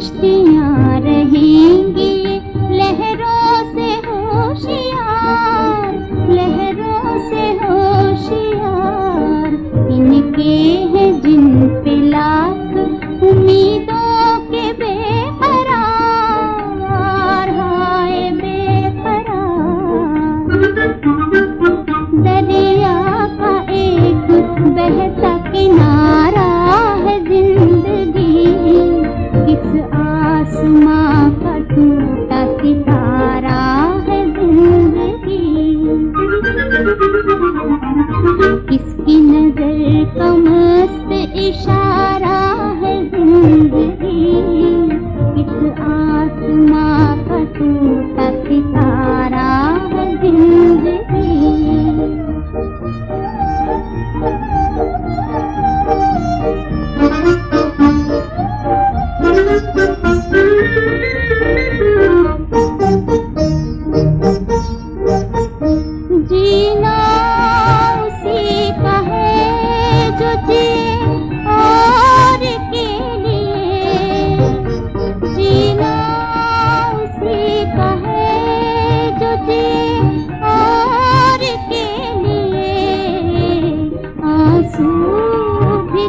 कश्तियाँ रहेंगी। लहरों से होशियार लहरों से होशियार। इनके हैं जिनके तुझे के लिए जीना उसी का के लिए आँसू भी